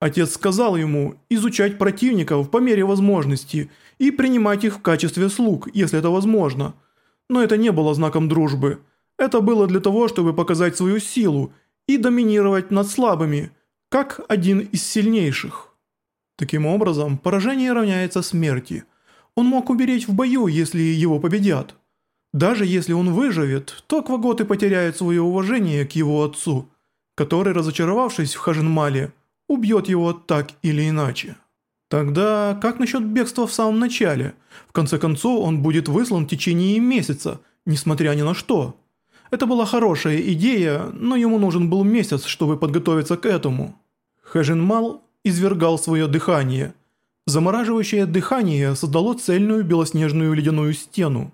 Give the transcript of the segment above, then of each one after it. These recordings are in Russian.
Отец сказал ему изучать противников по мере возможности и принимать их в качестве слуг, если это возможно. Но это не было знаком дружбы. Это было для того, чтобы показать свою силу и доминировать над слабыми, как один из сильнейших. Таким образом, поражение равняется смерти. Он мог умереть в бою, если его победят. Даже если он выживет, то Кваготы потеряют свое уважение к его отцу, который, разочаровавшись в Хажинмале, убьет его так или иначе. Тогда как насчет бегства в самом начале? В конце концов, он будет выслан в течение месяца, несмотря ни на что. Это была хорошая идея, но ему нужен был месяц, чтобы подготовиться к этому. Хэжинмал извергал свое дыхание. Замораживающее дыхание создало цельную белоснежную ледяную стену.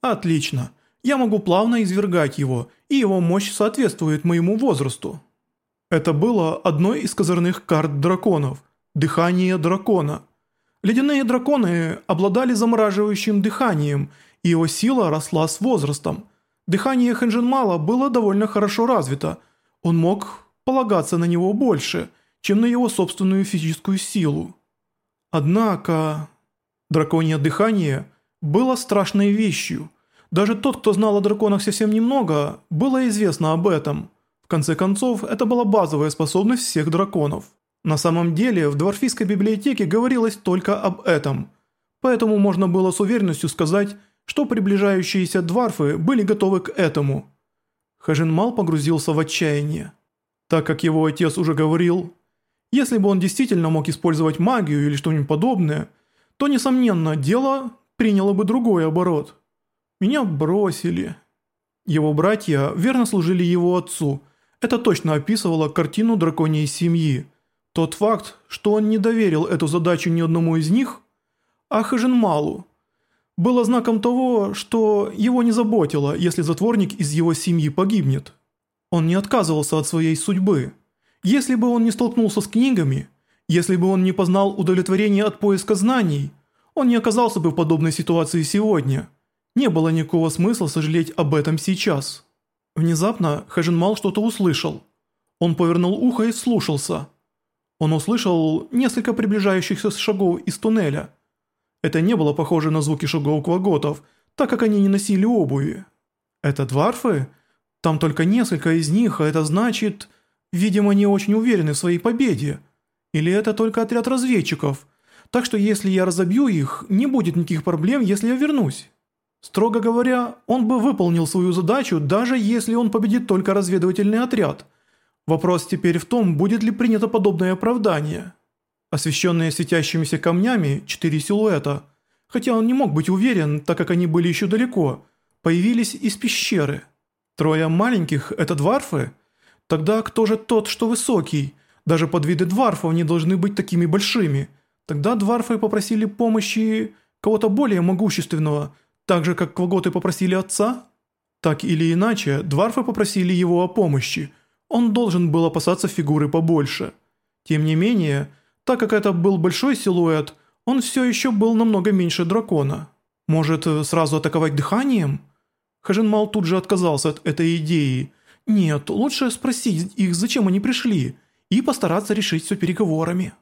Отлично. Я могу плавно извергать его, и его мощь соответствует моему возрасту. Это было одной из козырных карт драконов – дыхание дракона. Ледяные драконы обладали замораживающим дыханием, и его сила росла с возрастом. Дыхание Хэнжинмала было довольно хорошо развито. Он мог полагаться на него больше, чем на его собственную физическую силу. Однако... Драконье дыхание было страшной вещью. Даже тот, кто знал о драконах совсем немного, было известно об этом – конце концов, это была базовая способность всех драконов. На самом деле, в Дворфийской библиотеке говорилось только об этом. Поэтому можно было с уверенностью сказать, что приближающиеся дварфы были готовы к этому. Хажинмал погрузился в отчаяние. Так как его отец уже говорил, если бы он действительно мог использовать магию или что-нибудь подобное, то, несомненно, дело приняло бы другой оборот. Меня бросили. Его братья верно служили его отцу – это точно описывало картину драконьей семьи. Тот факт, что он не доверил эту задачу ни одному из них, а Хажинмалу, было знаком того, что его не заботило, если затворник из его семьи погибнет. Он не отказывался от своей судьбы. Если бы он не столкнулся с книгами, если бы он не познал удовлетворение от поиска знаний, он не оказался бы в подобной ситуации сегодня. Не было никакого смысла сожалеть об этом сейчас. Внезапно Хэжинмал что-то услышал. Он повернул ухо и слушался. Он услышал несколько приближающихся шагов из туннеля. Это не было похоже на звуки шагов кваготов, так как они не носили обуви. Это дварфы? Там только несколько из них, а это значит... Видимо, они очень уверены в своей победе. Или это только отряд разведчиков. Так что если я разобью их, не будет никаких проблем, если я вернусь. Строго говоря, он бы выполнил свою задачу, даже если он победит только разведывательный отряд. Вопрос теперь в том, будет ли принято подобное оправдание. Освещенные светящимися камнями четыре силуэта, хотя он не мог быть уверен, так как они были еще далеко, появились из пещеры. Трое маленьких – это дварфы? Тогда кто же тот, что высокий? Даже подвиды дварфов не должны быть такими большими. Тогда дварфы попросили помощи кого-то более могущественного – так же, как кваготы попросили отца? Так или иначе, дварфы попросили его о помощи. Он должен был опасаться фигуры побольше. Тем не менее, так как это был большой силуэт, он все еще был намного меньше дракона. Может, сразу атаковать дыханием? Хажинмал тут же отказался от этой идеи. Нет, лучше спросить их, зачем они пришли, и постараться решить все переговорами.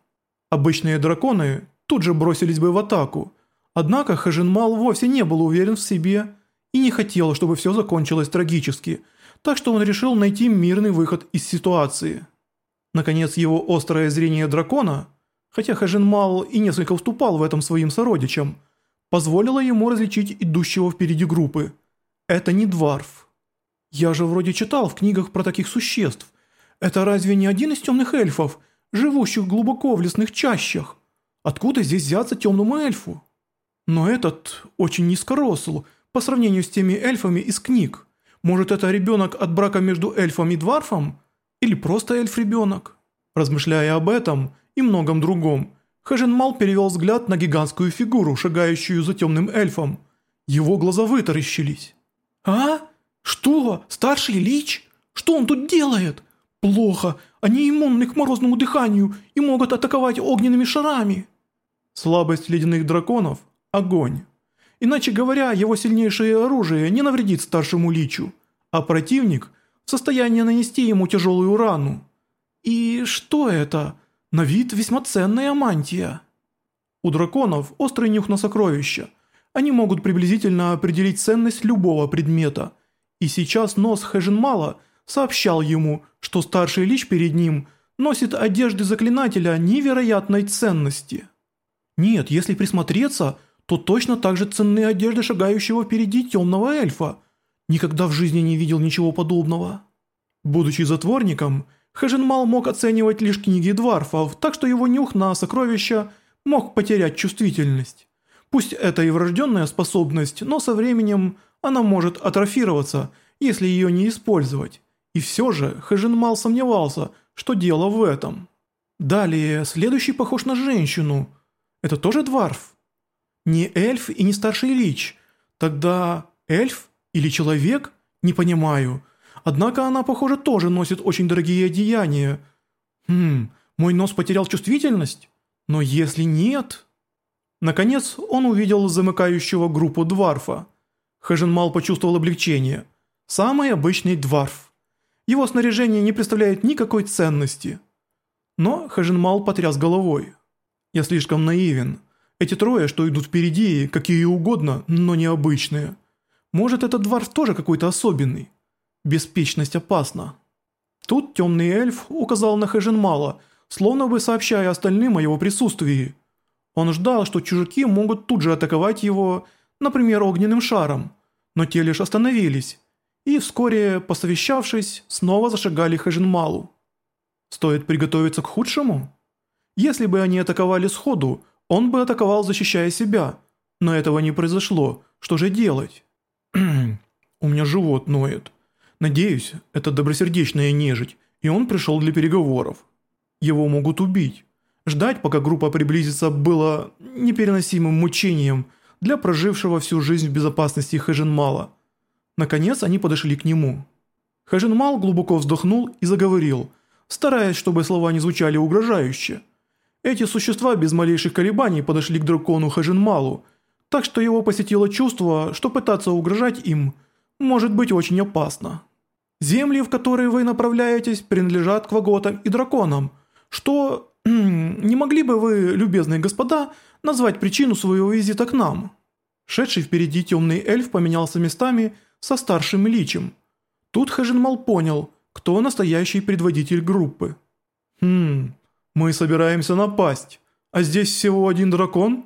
Обычные драконы тут же бросились бы в атаку, Однако Хажинмал вовсе не был уверен в себе и не хотел, чтобы все закончилось трагически, так что он решил найти мирный выход из ситуации. Наконец его острое зрение дракона, хотя Хажинмал и несколько уступал в этом своим сородичам, позволило ему различить идущего впереди группы. Это не дварф. Я же вроде читал в книгах про таких существ. Это разве не один из темных эльфов, живущих глубоко в лесных чащах? Откуда здесь взяться темному эльфу? Но этот очень низкоросл по сравнению с теми эльфами из книг. Может это ребенок от брака между эльфом и дварфом? Или просто эльф-ребенок? Размышляя об этом и многом другом, Хэженмал перевел взгляд на гигантскую фигуру, шагающую за темным эльфом. Его глаза вытаращились. «А? Что? Старший лич? Что он тут делает? Плохо, они иммунны к морозному дыханию и могут атаковать огненными шарами». Слабость ледяных драконов огонь. Иначе говоря, его сильнейшее оружие не навредит старшему личу, а противник в состоянии нанести ему тяжелую рану. И что это? На вид весьма ценная мантия. У драконов острый нюх на сокровища. Они могут приблизительно определить ценность любого предмета. И сейчас нос Хэжинмала сообщал ему, что старший лич перед ним носит одежды заклинателя невероятной ценности. Нет, если присмотреться, то точно так же ценны одежды шагающего впереди темного эльфа. Никогда в жизни не видел ничего подобного. Будучи затворником, Хэжинмал мог оценивать лишь книги дварфов, так что его нюх на сокровища мог потерять чувствительность. Пусть это и врожденная способность, но со временем она может атрофироваться, если ее не использовать. И все же Хэжинмал сомневался, что дело в этом. Далее, следующий похож на женщину. Это тоже дварф? Не эльф и не старший лич. Тогда эльф или человек? Не понимаю. Однако она, похоже, тоже носит очень дорогие одеяния. Хм, мой нос потерял чувствительность? Но если нет... Наконец он увидел замыкающего группу дварфа. Хэженмал почувствовал облегчение. Самый обычный дварф. Его снаряжение не представляет никакой ценности. Но Хэженмал потряс головой. Я слишком наивен. Эти трое, что идут впереди, какие угодно, но необычные. Может этот дварф тоже какой-то особенный? Беспечность опасна. Тут темный эльф указал на Хэженмала, словно бы сообщая остальным о его присутствии. Он ждал, что чужаки могут тут же атаковать его, например, огненным шаром, но те лишь остановились, и вскоре, посовещавшись, снова зашагали Хэженмалу. Стоит приготовиться к худшему? Если бы они атаковали сходу, он бы атаковал, защищая себя, но этого не произошло, что же делать? У меня живот ноет. Надеюсь, это добросердечная нежить, и он пришел для переговоров. Его могут убить. Ждать, пока группа приблизится, было непереносимым мучением для прожившего всю жизнь в безопасности Хэжинмала. Наконец они подошли к нему. Хэжинмал глубоко вздохнул и заговорил, стараясь, чтобы слова не звучали угрожающе. Эти существа без малейших колебаний подошли к дракону Хэжинмалу, так что его посетило чувство, что пытаться угрожать им может быть очень опасно. Земли, в которые вы направляетесь, принадлежат кваготам и драконам. Что... не могли бы вы, любезные господа, назвать причину своего визита к нам?» Шедший впереди темный эльф поменялся местами со старшим личем. Тут Хэжинмал понял, кто настоящий предводитель группы. «Хм, мы собираемся напасть, а здесь всего один дракон?»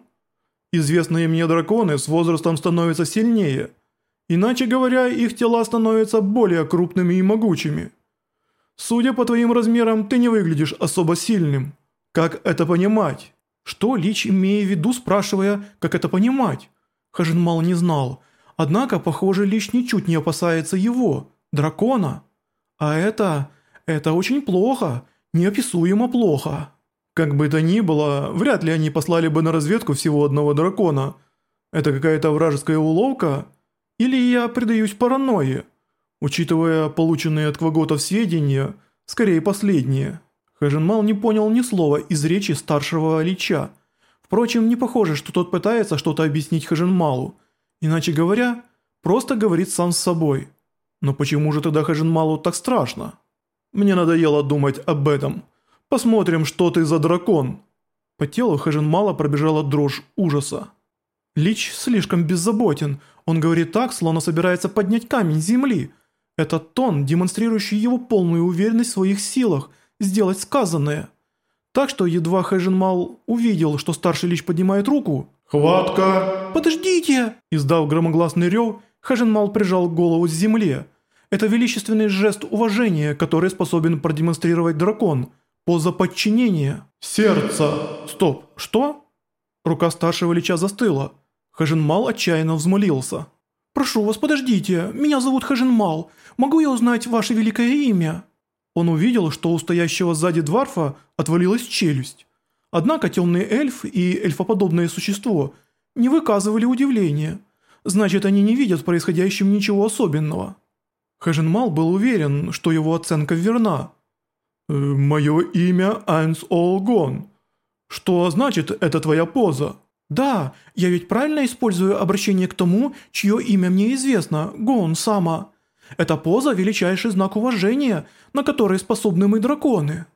Известные мне драконы с возрастом становятся сильнее – Иначе говоря, их тела становятся более крупными и могучими. Судя по твоим размерам, ты не выглядишь особо сильным. Как это понимать? Что Лич имея в виду, спрашивая, как это понимать? Хажинмал не знал. Однако, похоже, Лич ничуть не опасается его, дракона. А это... это очень плохо, неописуемо плохо. Как бы то ни было, вряд ли они послали бы на разведку всего одного дракона. Это какая-то вражеская уловка? Или я предаюсь паранойе? Учитывая полученные от Кваготов сведения, скорее последние. Хэжинмал не понял ни слова из речи старшего Лича. Впрочем, не похоже, что тот пытается что-то объяснить Хэжинмалу. Иначе говоря, просто говорит сам с собой. Но почему же тогда Хэжинмалу так страшно? Мне надоело думать об этом. Посмотрим, что ты за дракон. По телу Хэжинмала пробежала дрожь ужаса. Лич слишком беззаботен, он говорит так, словно собирается поднять камень земли. Это тон, демонстрирующий его полную уверенность в своих силах сделать сказанное. Так что едва Хэжинмал увидел, что старший лич поднимает руку. «Хватка!» «Подождите!» Издав громогласный рев, Хэжинмал прижал голову к земле. Это величественный жест уважения, который способен продемонстрировать дракон. Поза подчинения. «Сердце!» «Стоп, что?» Рука старшего лича застыла. Хажинмал отчаянно взмолился. «Прошу вас, подождите, меня зовут Хажинмал. Могу я узнать ваше великое имя?» Он увидел, что у стоящего сзади дворфа отвалилась челюсть. Однако темный эльф и эльфоподобное существо не выказывали удивления. Значит, они не видят в происходящем ничего особенного. Хажинмал был уверен, что его оценка верна. «Э, «Мое имя Айнс Олгон. Что значит эта твоя поза?» «Да, я ведь правильно использую обращение к тому, чье имя мне известно, Гон Сама. Эта поза – величайший знак уважения, на который способны мы драконы».